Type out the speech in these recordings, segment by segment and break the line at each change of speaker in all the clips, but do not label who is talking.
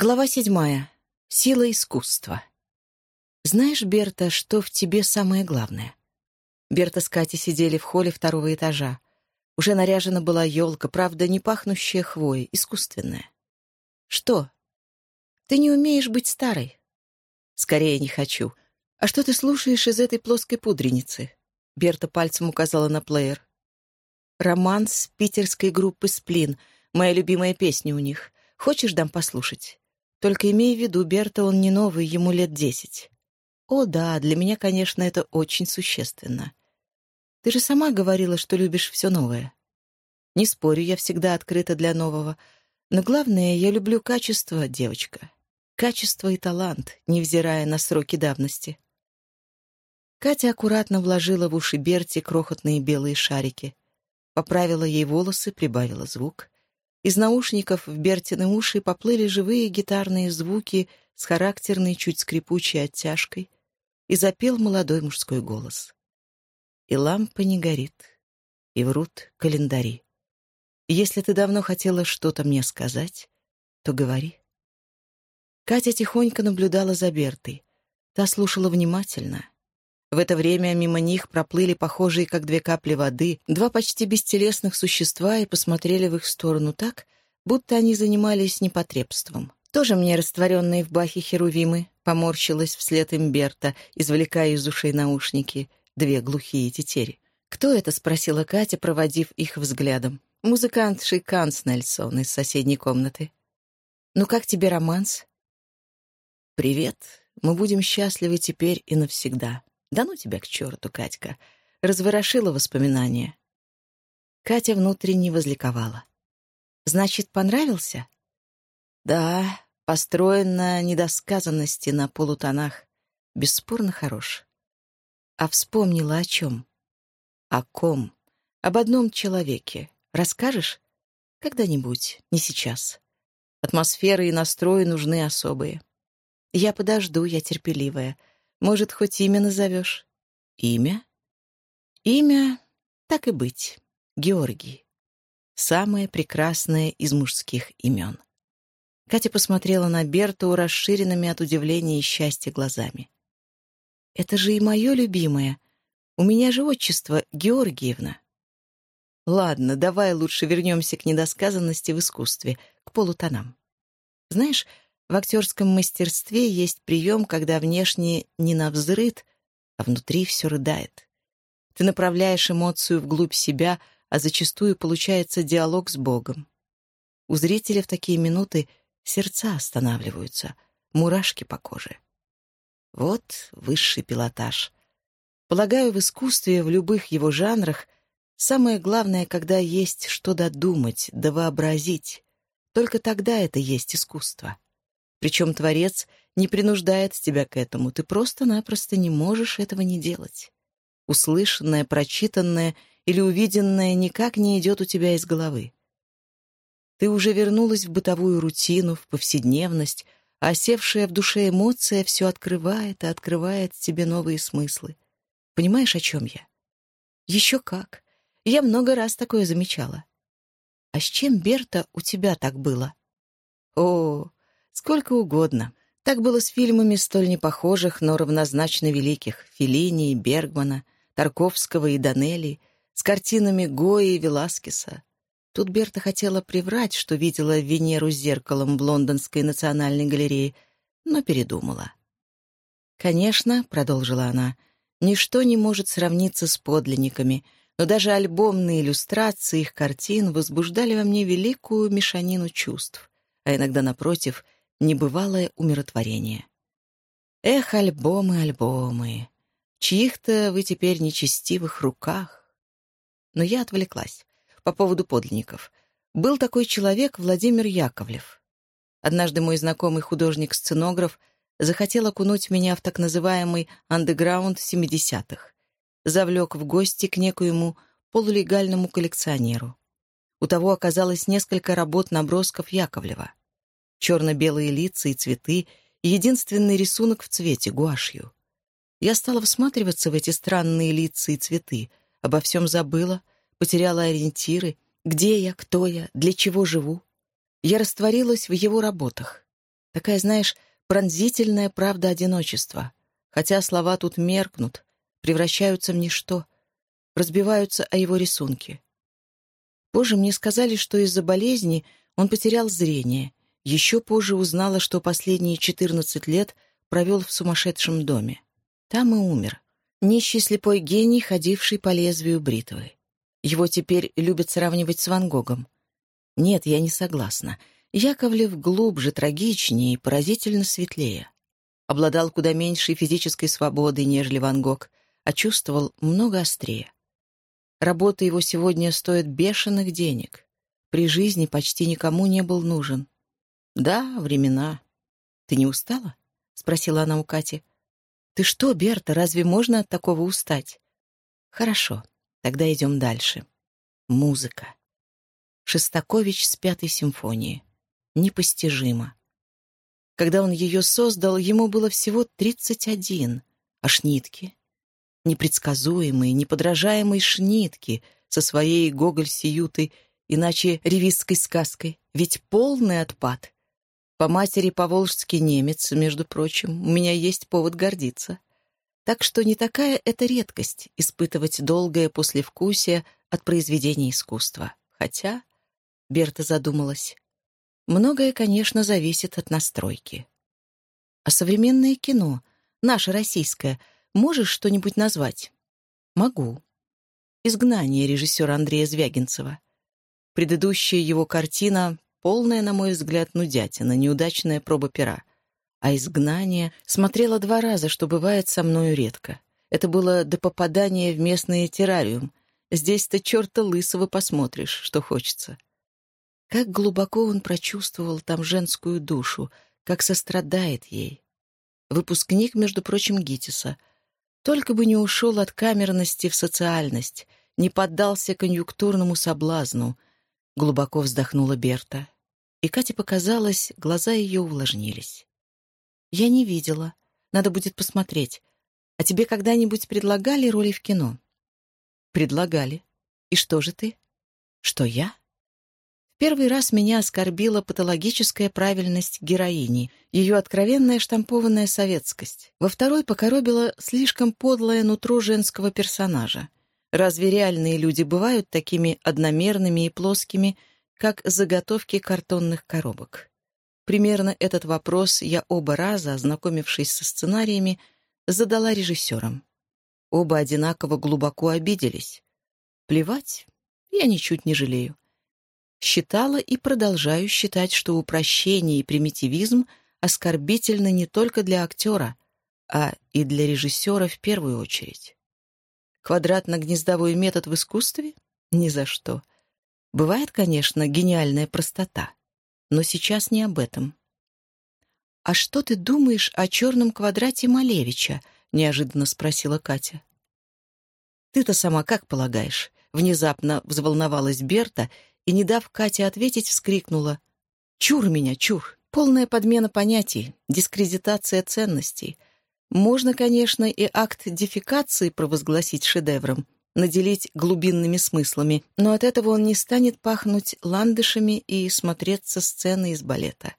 Глава седьмая. Сила искусства. Знаешь, Берта, что в тебе самое главное? Берта с Катей сидели в холле второго этажа. Уже наряжена была елка, правда, не пахнущая хвоей, искусственная. Что? Ты не умеешь быть старой? Скорее не хочу. А что ты слушаешь из этой плоской пудреницы? Берта пальцем указала на плеер. Романс питерской группы «Сплин», моя любимая песня у них — Хочешь, дам послушать? Только имей в виду, Берта, он не новый, ему лет десять. О, да, для меня, конечно, это очень существенно. Ты же сама говорила, что любишь все новое. Не спорю, я всегда открыта для нового. Но главное, я люблю качество, девочка. Качество и талант, невзирая на сроки давности. Катя аккуратно вложила в уши Берти крохотные белые шарики. Поправила ей волосы, прибавила звук. Из наушников в Бертины уши поплыли живые гитарные звуки с характерной, чуть скрипучей оттяжкой, и запел молодой мужской голос. И лампа не горит, и врут календари. Если ты давно хотела что-то мне сказать, то говори. Катя тихонько наблюдала за Бертой. Та слушала внимательно, в это время мимо них проплыли похожие, как две капли воды, два почти бестелесных существа и посмотрели в их сторону так, будто они занимались непотребством. Тоже мне растворенные в бахе херувимы, поморщилась вслед им Берта, извлекая из ушей наушники, две глухие тетери. «Кто это?» — спросила Катя, проводив их взглядом. «Музыкант Шиканс Нельсон из соседней комнаты». «Ну как тебе романс?» «Привет. Мы будем счастливы теперь и навсегда», да ну тебя к черту, Катька. Разворошила воспоминания. Катя внутренне возликовала. Значит, понравился? Да, построен на недосказанности на полутонах. Бесспорно хорош. А вспомнила о чем? О ком? Об одном человеке. Расскажешь? Когда-нибудь, не сейчас. Атмосферы и настрои нужны особые. Я подожду, я терпеливая. Может, хоть имя назовешь? Имя? Имя, так и быть, Георгий. Самое прекрасное из мужских имен. Катя посмотрела на Берту расширенными от удивления и счастья глазами. «Это же и мое любимое. У меня же отчество Георгиевна». «Ладно, давай лучше вернемся к недосказанности в искусстве, к полутонам. Знаешь, в актерском мастерстве есть прием, когда внешне не навзрыд, а внутри все рыдает. Ты направляешь эмоцию вглубь себя, а зачастую получается диалог с Богом. У зрителя в такие минуты сердца останавливаются, мурашки по коже. Вот высший пилотаж. Полагаю, в искусстве, в любых его жанрах, самое главное, когда есть что додумать, да вообразить. Только тогда это есть искусство. Причем Творец не принуждает тебя к этому, ты просто-напросто не можешь этого не делать. Услышанное, прочитанное или увиденное никак не идет у тебя из головы. Ты уже вернулась в бытовую рутину, в повседневность, а осевшая в душе эмоция все открывает и открывает тебе новые смыслы. Понимаешь, о чем я? Еще как. Я много раз такое замечала. А с чем, Берта, у тебя так было? О, Сколько угодно. Так было с фильмами столь непохожих, но равнозначно великих — Феллини, Бергмана, Тарковского и Данелли, с картинами Гои и Веласкеса. Тут Берта хотела приврать, что видела Венеру зеркалом в Лондонской национальной галерее, но передумала. «Конечно», — продолжила она, — «ничто не может сравниться с подлинниками, но даже альбомные иллюстрации их картин возбуждали во мне великую мешанину чувств, а иногда, напротив — небывалое умиротворение. Эх, альбомы, альбомы, чьих-то вы теперь нечестивых руках. Но я отвлеклась. По поводу подлинников. Был такой человек Владимир Яковлев. Однажды мой знакомый художник-сценограф захотел окунуть меня в так называемый андеграунд 70-х. Завлек в гости к некоему полулегальному коллекционеру. У того оказалось несколько работ-набросков Яковлева черно-белые лица и цветы, и единственный рисунок в цвете, гуашью. Я стала всматриваться в эти странные лица и цветы, обо всем забыла, потеряла ориентиры, где я, кто я, для чего живу. Я растворилась в его работах. Такая, знаешь, пронзительная правда одиночества. Хотя слова тут меркнут, превращаются в ничто, разбиваются о его рисунке. Позже мне сказали, что из-за болезни он потерял зрение. Еще позже узнала, что последние 14 лет провел в сумасшедшем доме. Там и умер. Нищий слепой гений, ходивший по лезвию бритвы. Его теперь любят сравнивать с Ван Гогом. Нет, я не согласна. Яковлев глубже, трагичнее и поразительно светлее. Обладал куда меньшей физической свободой, нежели Ван Гог, а чувствовал много острее. Работа его сегодня стоит бешеных денег. При жизни почти никому не был нужен. Да, времена. Ты не устала? — спросила она у Кати. «Ты что, Берта, разве можно от такого устать?» «Хорошо, тогда идем дальше. Музыка. Шостакович с пятой симфонии. Непостижимо. Когда он ее создал, ему было всего 31, а шнитки? Непредсказуемые, неподражаемые шнитки со своей гоголь-сиютой, иначе ревизской сказкой, ведь полный отпад — по матери поволжский немец, между прочим, у меня есть повод гордиться. Так что не такая это редкость — испытывать долгое послевкусие от произведения искусства. Хотя, Берта задумалась, многое, конечно, зависит от настройки. А современное кино, наше российское, можешь что-нибудь назвать? Могу. «Изгнание» режиссера Андрея Звягинцева. Предыдущая его картина Полная, на мой взгляд, нудятина, неудачная проба пера. А изгнание смотрела два раза, что бывает со мною редко. Это было до попадания в местный террариум. Здесь-то черта лысого посмотришь, что хочется. Как глубоко он прочувствовал там женскую душу, как сострадает ей. Выпускник, между прочим, ГИТИСа. Только бы не ушел от камерности в социальность, не поддался конъюнктурному соблазну — Глубоко вздохнула Берта. И Кате показалось, глаза ее увлажнились. «Я не видела. Надо будет посмотреть. А тебе когда-нибудь предлагали роли в кино?» «Предлагали. И что же ты?» «Что я?» В первый раз меня оскорбила патологическая правильность героини, ее откровенная штампованная советскость. Во второй покоробила слишком подлое нутро женского персонажа. Разве реальные люди бывают такими одномерными и плоскими, как заготовки картонных коробок? Примерно этот вопрос я оба раза, ознакомившись со сценариями, задала режиссерам. Оба одинаково глубоко обиделись. Плевать, я ничуть не жалею. Считала и продолжаю считать, что упрощение и примитивизм оскорбительны не только для актера, а и для режиссера в первую очередь. Квадратно-гнездовой метод в искусстве? Ни за что. Бывает, конечно, гениальная простота. Но сейчас не об этом. «А что ты думаешь о черном квадрате Малевича?» — неожиданно спросила Катя. «Ты-то сама как полагаешь?» — внезапно взволновалась Берта и, не дав Кате ответить, вскрикнула. «Чур меня, чур! Полная подмена понятий, дискредитация ценностей. Можно, конечно, и акт дефекации провозгласить шедевром, наделить глубинными смыслами, но от этого он не станет пахнуть ландышами и смотреться сцены из балета.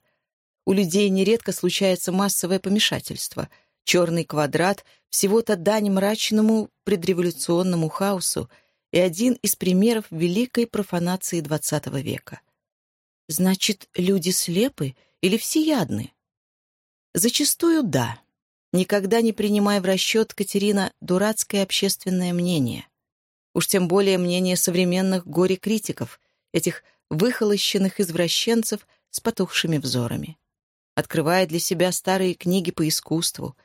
У людей нередко случается массовое помешательство. Черный квадрат — всего-то дань мрачному предреволюционному хаосу и один из примеров великой профанации XX века. Значит, люди слепы или всеядны? Зачастую да. Никогда не принимай в расчет, Катерина, дурацкое общественное мнение. Уж тем более мнение современных горе-критиков, этих выхолощенных извращенцев с потухшими взорами. Открывай для себя старые книги по искусству,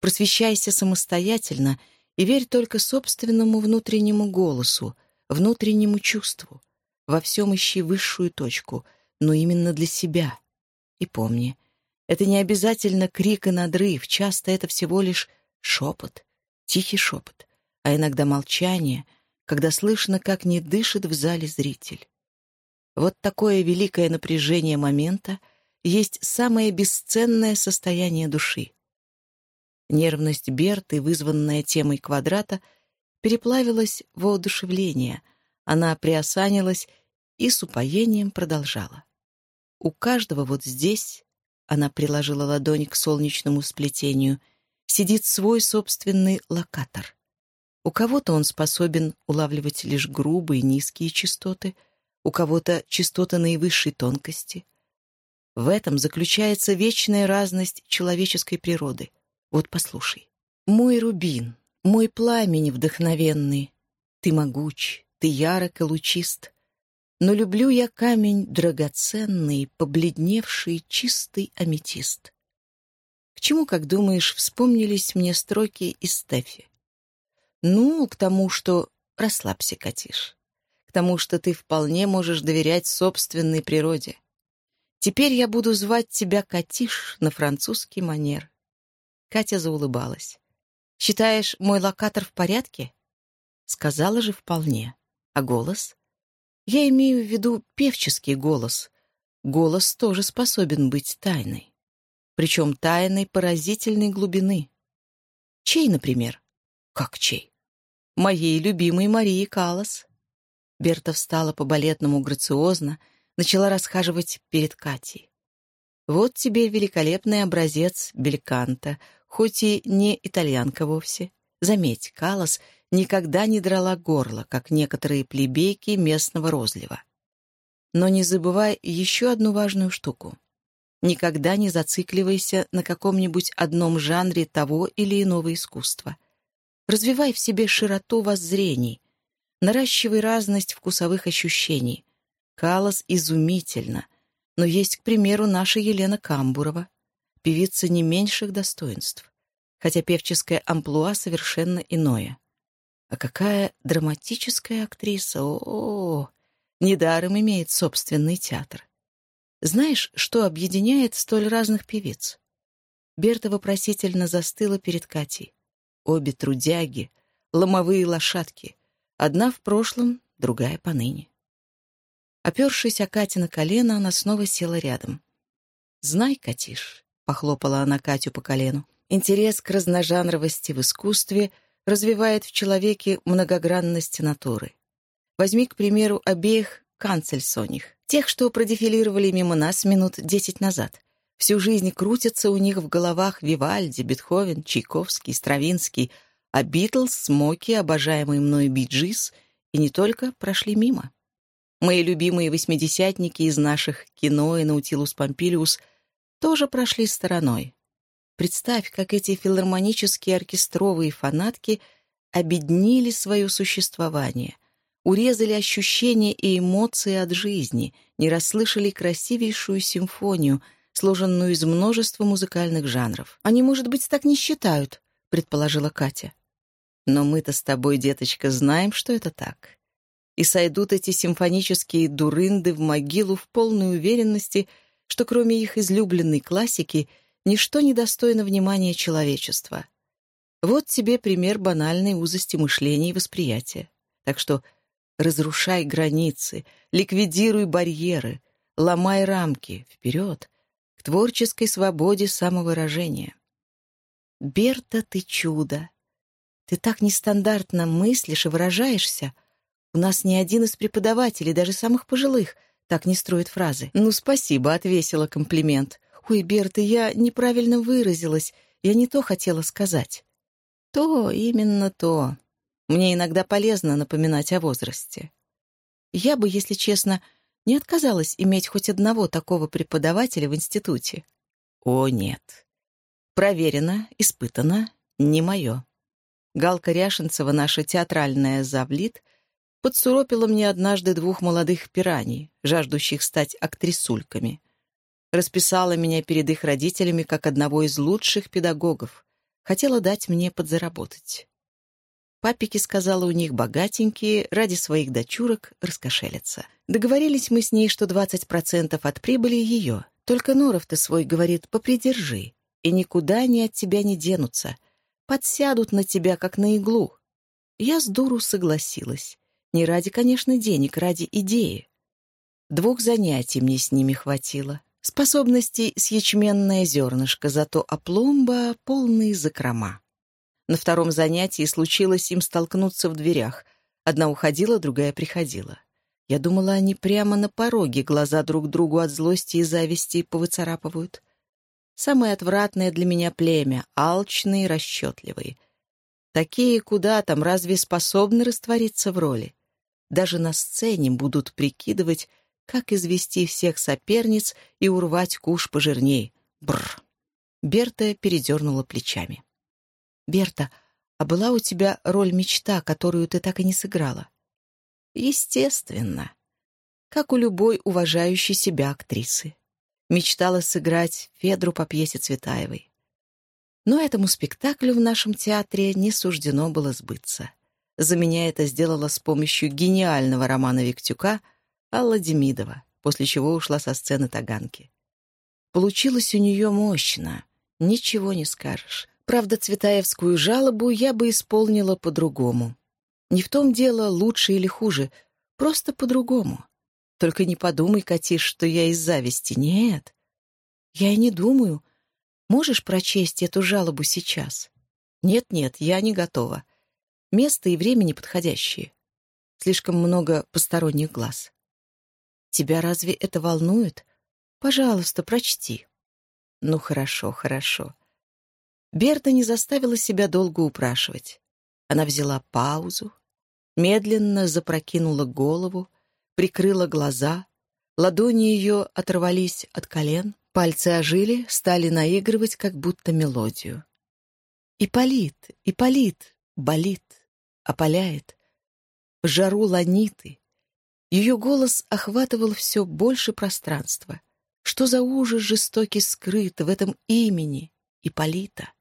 просвещайся самостоятельно и верь только собственному внутреннему голосу, внутреннему чувству. Во всем ищи высшую точку, но именно для себя. И помни — это не обязательно крик и надрыв, часто это всего лишь шепот, тихий шепот, а иногда молчание, когда слышно, как не дышит в зале зритель. Вот такое великое напряжение момента есть самое бесценное состояние души. Нервность Берты, вызванная темой квадрата, переплавилась в воодушевление. Она приосанилась и с упоением продолжала. У каждого вот здесь она приложила ладонь к солнечному сплетению, сидит свой собственный локатор. У кого-то он способен улавливать лишь грубые низкие частоты, у кого-то частоты наивысшей тонкости. В этом заключается вечная разность человеческой природы. Вот послушай. «Мой рубин, мой пламень вдохновенный, ты могуч, ты ярок и лучист, но люблю я камень драгоценный, побледневший чистый аметист. К чему, как думаешь, вспомнились мне строки из Стефи? Ну, к тому, что расслабься, Катиш. К тому, что ты вполне можешь доверять собственной природе. Теперь я буду звать тебя Катиш на французский манер. Катя заулыбалась. «Считаешь, мой локатор в порядке?» Сказала же вполне. А голос? Я имею в виду певческий голос. Голос тоже способен быть тайной. Причем тайной поразительной глубины. Чей, например? Как чей? Моей любимой Марии Калас. Берта встала по-балетному грациозно, начала расхаживать перед Катей. Вот тебе великолепный образец бельканта, хоть и не итальянка вовсе. Заметь, Калас — никогда не драла горло, как некоторые плебейки местного розлива. Но не забывай еще одну важную штуку. Никогда не зацикливайся на каком-нибудь одном жанре того или иного искусства. Развивай в себе широту воззрений, наращивай разность вкусовых ощущений. Калос изумительно, но есть, к примеру, наша Елена Камбурова, певица не меньших достоинств, хотя певческое амплуа совершенно иное. А какая драматическая актриса! О, -о, -о! Недаром имеет собственный театр. Знаешь, что объединяет столь разных певиц? Берта вопросительно застыла перед Катей. Обе трудяги, ломовые лошадки. Одна в прошлом, другая поныне. Опершись о Кате на колено, она снова села рядом. «Знай, Катиш», — похлопала она Катю по колену, «интерес к разножанровости в искусстве — развивает в человеке многогранность натуры. Возьми, к примеру, обеих канцельсоних, тех, что продефилировали мимо нас минут десять назад. Всю жизнь крутятся у них в головах Вивальди, Бетховен, Чайковский, Стравинский, а Битлз, Смоки, обожаемый мной Би Джиз и не только прошли мимо. Мои любимые восьмидесятники из наших кино и Наутилус Помпилиус тоже прошли стороной. Представь, как эти филармонические оркестровые фанатки обеднили свое существование, урезали ощущения и эмоции от жизни, не расслышали красивейшую симфонию, сложенную из множества музыкальных жанров. «Они, может быть, так не считают», — предположила Катя. «Но мы-то с тобой, деточка, знаем, что это так. И сойдут эти симфонические дурынды в могилу в полной уверенности, что кроме их излюбленной классики — Ничто не достойно внимания человечества. Вот тебе пример банальной узости мышления и восприятия. Так что разрушай границы, ликвидируй барьеры, ломай рамки, вперед, к творческой свободе самовыражения. Берта, ты чудо! Ты так нестандартно мыслишь и выражаешься. У нас ни один из преподавателей, даже самых пожилых, так не строит фразы. «Ну, спасибо», — отвесила комплимент. «Ой, Берта, я неправильно выразилась. Я не то хотела сказать». «То, именно то. Мне иногда полезно напоминать о возрасте. Я бы, если честно, не отказалась иметь хоть одного такого преподавателя в институте. О, нет. Проверено, испытано, не мое. Галка Ряшенцева, наша театральная завлит, подсуропила мне однажды двух молодых пираний, жаждущих стать актрисульками расписала меня перед их родителями как одного из лучших педагогов. Хотела дать мне подзаработать. Папики, сказала, у них богатенькие, ради своих дочурок раскошелятся. Договорились мы с ней, что 20% от прибыли ее. Только Норов-то свой, говорит, попридержи, и никуда они от тебя не денутся. Подсядут на тебя, как на иглу. Я с дуру согласилась. Не ради, конечно, денег, ради идеи. Двух занятий мне с ними хватило. Способностей с ячменное зернышко, зато опломба — полные закрома. На втором занятии случилось им столкнуться в дверях. Одна уходила, другая приходила. Я думала, они прямо на пороге глаза друг другу от злости и зависти повыцарапывают. Самое отвратное для меня племя — алчные, расчетливые. Такие куда там, разве способны раствориться в роли? Даже на сцене будут прикидывать, как извести всех соперниц и урвать куш пожирней. Бррр. Берта передернула плечами. «Берта, а была у тебя роль мечта, которую ты так и не сыграла?» «Естественно. Как у любой уважающей себя актрисы. Мечтала сыграть Федру по пьесе Цветаевой. Но этому спектаклю в нашем театре не суждено было сбыться. За меня это сделала с помощью гениального романа Виктюка Алла Демидова, после чего ушла со сцены Таганки. Получилось у нее мощно, ничего не скажешь. Правда, Цветаевскую жалобу я бы исполнила по-другому. Не в том дело, лучше или хуже, просто по-другому. Только не подумай, Катиш, что я из зависти. Нет. Я и не думаю. Можешь прочесть эту жалобу сейчас? Нет-нет, я не готова. Место и время неподходящие. Слишком много посторонних глаз. Тебя разве это волнует? Пожалуйста, прочти. Ну, хорошо, хорошо. Берта не заставила себя долго упрашивать. Она взяла паузу, медленно запрокинула голову, прикрыла глаза, ладони ее оторвались от колен, пальцы ожили, стали наигрывать как будто мелодию. Иполит, Иполит, болит, опаляет. В жару ланиты. Ее голос охватывал все больше пространства. Что за ужас жестокий скрыт в этом имени Иполита?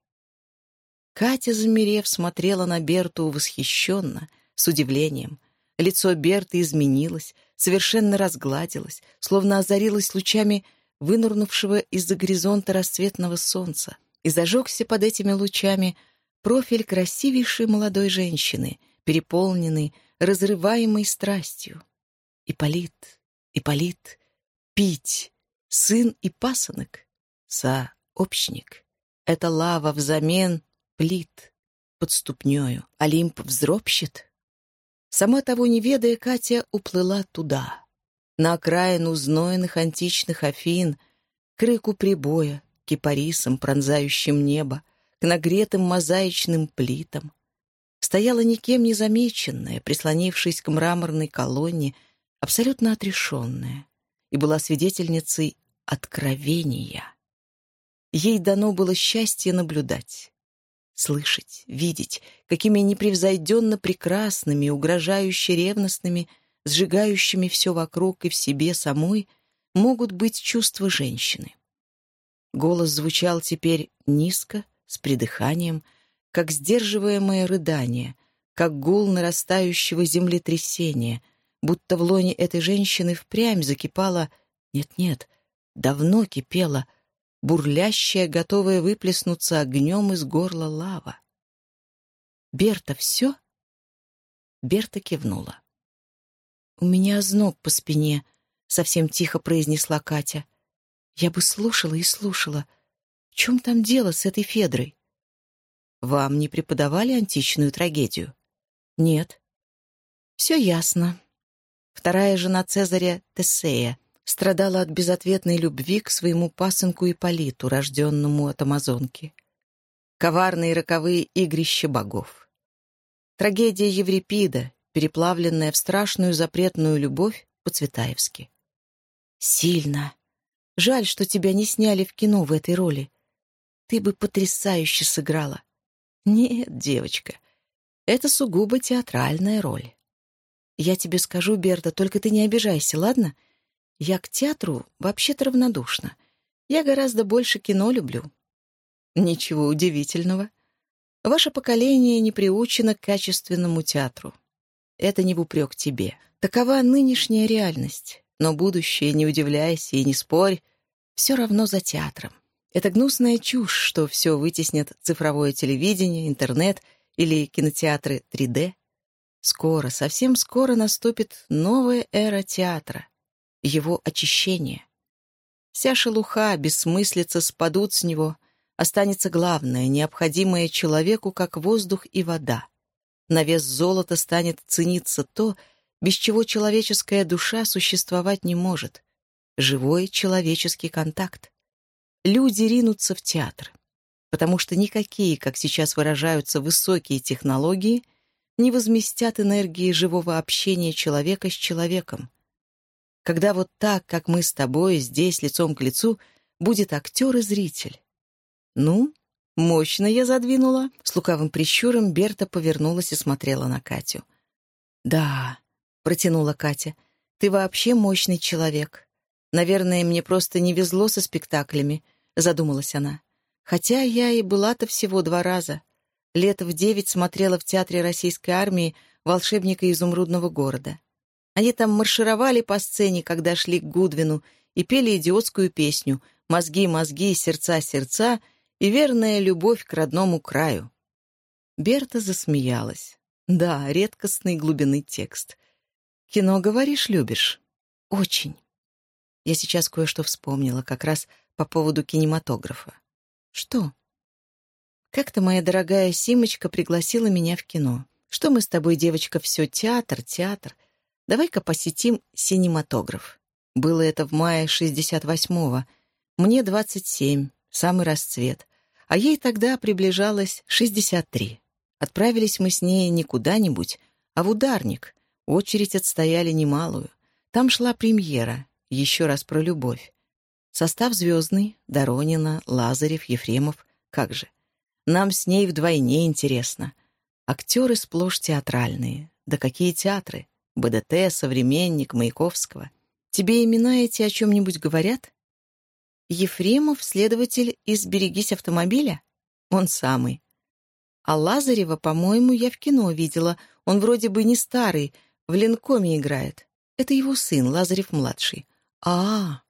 Катя, замерев, смотрела на Берту восхищенно, с удивлением. Лицо Берты изменилось, совершенно разгладилась, словно озарилась лучами вынурнувшего из-за горизонта рассветного солнца, и зажегся под этими лучами профиль красивейшей молодой женщины, переполненный, разрываемой страстью. Иполит, Иполит, пить, сын и пасынок, сообщник. Это лава взамен плит под ступнею, Олимп взропщет, Сама того не ведая, Катя уплыла туда, на окраину знойных античных Афин, к рыку прибоя, кипарисам, пронзающим небо, к нагретым мозаичным плитам. Стояла никем не замеченная, прислонившись к мраморной колонне, абсолютно отрешенная, и была свидетельницей откровения. Ей дано было счастье наблюдать слышать, видеть, какими непревзойденно прекрасными, угрожающе ревностными, сжигающими все вокруг и в себе самой могут быть чувства женщины. Голос звучал теперь низко, с придыханием, как сдерживаемое рыдание, как гул нарастающего землетрясения, будто в лоне этой женщины впрямь закипала, нет-нет, давно кипела, бурлящая, готовая выплеснуться огнем из горла лава. «Берта, все?» Берта кивнула. «У меня озноб по спине», — совсем тихо произнесла Катя. «Я бы слушала и слушала. В чем там дело с этой Федрой?» «Вам не преподавали античную трагедию?» «Нет». «Все ясно. Вторая жена Цезаря — Тесея страдала от безответной любви к своему пасынку Иполиту, рожденному от Амазонки. Коварные роковые игрища богов. Трагедия Еврипида, переплавленная в страшную запретную любовь по-цветаевски. Сильно. Жаль, что тебя не сняли в кино в этой роли. Ты бы потрясающе сыграла. Нет, девочка, это сугубо театральная роль. Я тебе скажу, Берта, только ты не обижайся, ладно? Я к театру вообще-то равнодушна. Я гораздо больше кино люблю. Ничего удивительного. Ваше поколение не приучено к качественному театру. Это не в упрек тебе. Такова нынешняя реальность. Но будущее, не удивляйся и не спорь, все равно за театром. Это гнусная чушь, что все вытеснят цифровое телевидение, интернет или кинотеатры 3D. Скоро, совсем скоро наступит новая эра театра его очищение. Вся шелуха, бессмыслица спадут с него, останется главное, необходимое человеку, как воздух и вода. На вес золота станет цениться то, без чего человеческая душа существовать не может. Живой человеческий контакт. люди ринутся в театр, потому что никакие, как сейчас выражаются, высокие технологии не возместят энергии живого общения человека с человеком. Когда вот так, как мы с тобой, здесь, лицом к лицу, будет актер и зритель. Ну, мощно я задвинула. С лукавым прищуром Берта повернулась и смотрела на Катю. «Да», — протянула Катя, — «ты вообще мощный человек. Наверное, мне просто не везло со спектаклями», — задумалась она. «Хотя я и была-то всего два раза. Лет в девять смотрела в театре российской армии «Волшебника изумрудного города». Они там маршировали по сцене, когда шли к Гудвину, и пели идиотскую песню «Мозги, мозги, сердца, сердца» и «Верная любовь к родному краю». Берта засмеялась. Да, редкостный глубины текст. Кино, говоришь, любишь? Очень. Я сейчас кое-что вспомнила, как раз по поводу кинематографа. Что? Как-то моя дорогая Симочка пригласила меня в кино. Что мы с тобой, девочка, все театр, театр. Давай-ка посетим синематограф. Было это в мае 68-го. Мне 27, самый расцвет. А ей тогда приближалось 63. Отправились мы с ней не куда-нибудь, а в ударник. Очередь отстояли немалую. Там шла премьера, еще раз про любовь. Состав звездный, Доронина, Лазарев, Ефремов. Как же. Нам с ней вдвойне интересно. Актеры сплошь театральные. Да какие театры? БДТ, Современник, Маяковского. Тебе имена эти о чем-нибудь говорят? Ефремов, следователь из «Берегись автомобиля»? Он самый. А Лазарева, по-моему, я в кино видела. Он вроде бы не старый, в Ленкоме играет. Это его сын, Лазарев-младший. -а, а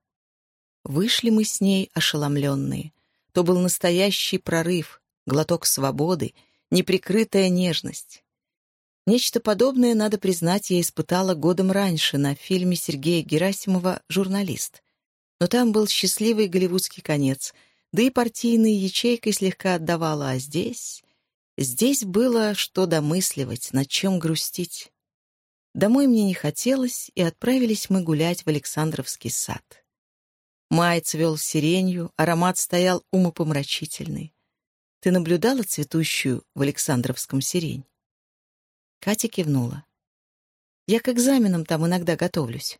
Вышли мы с ней ошеломленные. То был настоящий прорыв, глоток свободы, неприкрытая нежность. Нечто подобное, надо признать, я испытала годом раньше на фильме Сергея Герасимова «Журналист». Но там был счастливый голливудский конец, да и партийной ячейкой слегка отдавала, а здесь... Здесь было что домысливать, над чем грустить. Домой мне не хотелось, и отправились мы гулять в Александровский сад. Май цвел сиренью, аромат стоял умопомрачительный. Ты наблюдала цветущую в Александровском сирень? Катя кивнула. Я к экзаменам там иногда готовлюсь.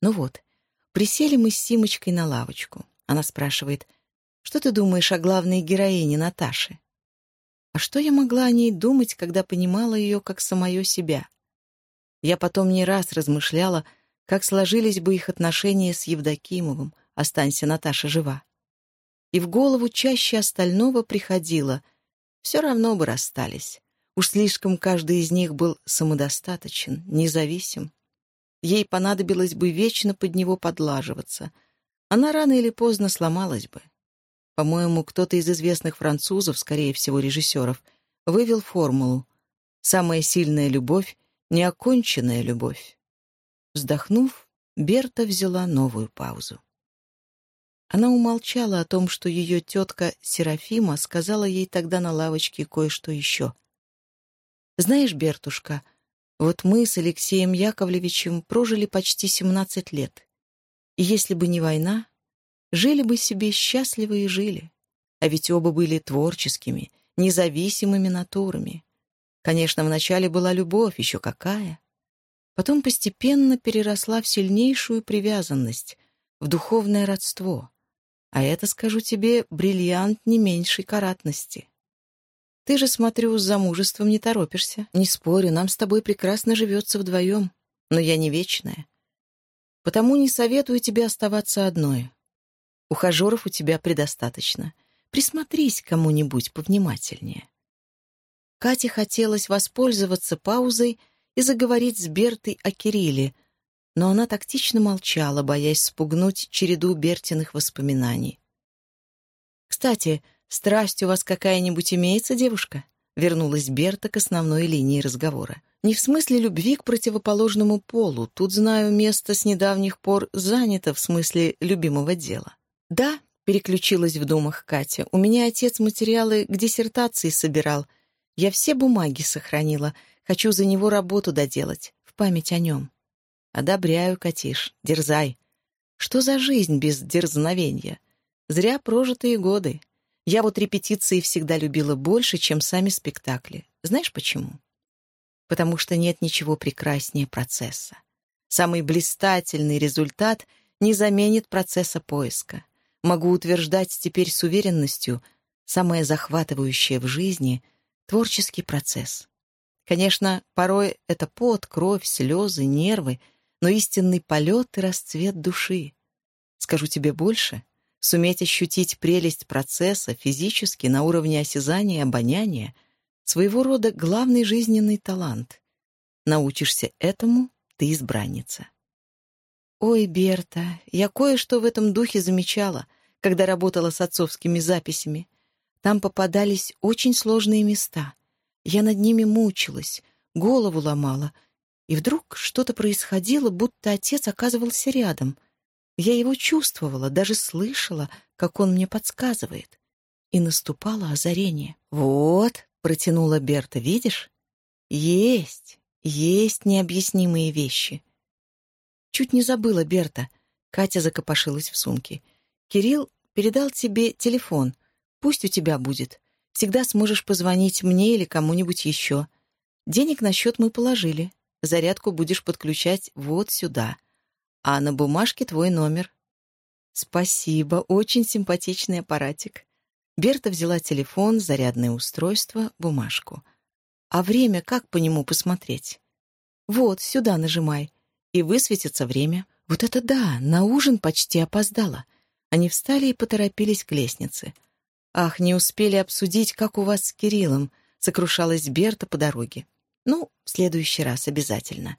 Ну вот, присели мы с Симочкой на лавочку. Она спрашивает, что ты думаешь о главной героине Наташи? А что я могла о ней думать, когда понимала ее как самое себя? Я потом не раз размышляла, как сложились бы их отношения с Евдокимовым, останься Наташа жива. И в голову чаще остального приходило, все равно бы расстались. Уж слишком каждый из них был самодостаточен, независим. Ей понадобилось бы вечно под него подлаживаться. Она рано или поздно сломалась бы. По-моему, кто-то из известных французов, скорее всего, режиссеров, вывел формулу «Самая сильная любовь — неоконченная любовь». Вздохнув, Берта взяла новую паузу. Она умолчала о том, что ее тетка Серафима сказала ей тогда на лавочке кое-что еще. «Знаешь, Бертушка, вот мы с Алексеем Яковлевичем прожили почти 17 лет. И если бы не война, Жили бы себе счастливо и жили. А ведь оба были творческими, независимыми натурами. Конечно, вначале была любовь, еще какая. Потом постепенно переросла в сильнейшую привязанность, в духовное родство. А это, скажу тебе, бриллиант не меньшей каратности. Ты же, смотрю, с замужеством не торопишься. Не спорю, нам с тобой прекрасно живется вдвоем. Но я не вечная. Потому не советую тебе оставаться одной. Ухажеров у тебя предостаточно. Присмотрись к кому-нибудь повнимательнее». Кате хотелось воспользоваться паузой и заговорить с Бертой о Кирилле, но она тактично молчала, боясь спугнуть череду Бертиных воспоминаний. «Кстати, страсть у вас какая-нибудь имеется, девушка?» Вернулась Берта к основной линии разговора. «Не в смысле любви к противоположному полу. Тут, знаю, место с недавних пор занято в смысле любимого дела. «Да», — переключилась в думах Катя, «у меня отец материалы к диссертации собирал. Я все бумаги сохранила. Хочу за него работу доделать, в память о нем». «Одобряю, Катиш, дерзай. Что за жизнь без дерзновения? Зря прожитые годы. Я вот репетиции всегда любила больше, чем сами спектакли. Знаешь почему? Потому что нет ничего прекраснее процесса. Самый блистательный результат не заменит процесса поиска. Могу утверждать теперь с уверенностью, самое захватывающее в жизни — творческий процесс. Конечно, порой это пот, кровь, слезы, нервы, но истинный полет и расцвет души. Скажу тебе больше — суметь ощутить прелесть процесса физически на уровне осязания и обоняния — своего рода главный жизненный талант. Научишься этому — ты избранница. Ой, Берта, я кое-что в этом духе замечала, когда работала с отцовскими записями. Там попадались очень сложные места. Я над ними мучилась, голову ломала. И вдруг что-то происходило, будто отец оказывался рядом — я его чувствовала, даже слышала, как он мне подсказывает. И наступало озарение. «Вот», — протянула Берта, — «видишь? Есть, есть необъяснимые вещи». Чуть не забыла Берта. Катя закопошилась в сумке. «Кирилл передал тебе телефон. Пусть у тебя будет. Всегда сможешь позвонить мне или кому-нибудь еще. Денег на счет мы положили. Зарядку будешь подключать вот сюда а на бумажке твой номер». «Спасибо, очень симпатичный аппаратик». Берта взяла телефон, зарядное устройство, бумажку. «А время как по нему посмотреть?» «Вот, сюда нажимай, и высветится время. Вот это да, на ужин почти опоздала». Они встали и поторопились к лестнице. «Ах, не успели обсудить, как у вас с Кириллом», — сокрушалась Берта по дороге. «Ну, в следующий раз обязательно.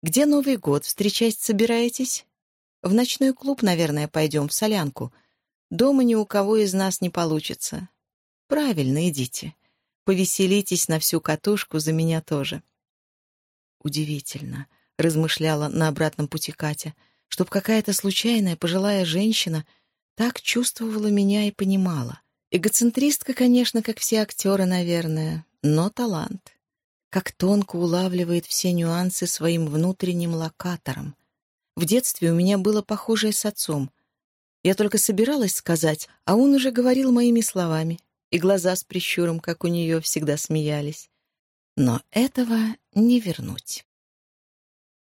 Где Новый год? Встречать собираетесь? В ночной клуб, наверное, пойдем, в солянку. Дома ни у кого из нас не получится. Правильно, идите. Повеселитесь на всю катушку, за меня тоже. Удивительно, размышляла на обратном пути Катя, чтоб какая-то случайная пожилая женщина так чувствовала меня и понимала. Эгоцентристка, конечно, как все актеры, наверное, но талант как тонко улавливает все нюансы своим внутренним локатором. В детстве у меня было похожее с отцом. Я только собиралась сказать, а он уже говорил моими словами, и глаза с прищуром, как у нее, всегда смеялись. Но этого не вернуть.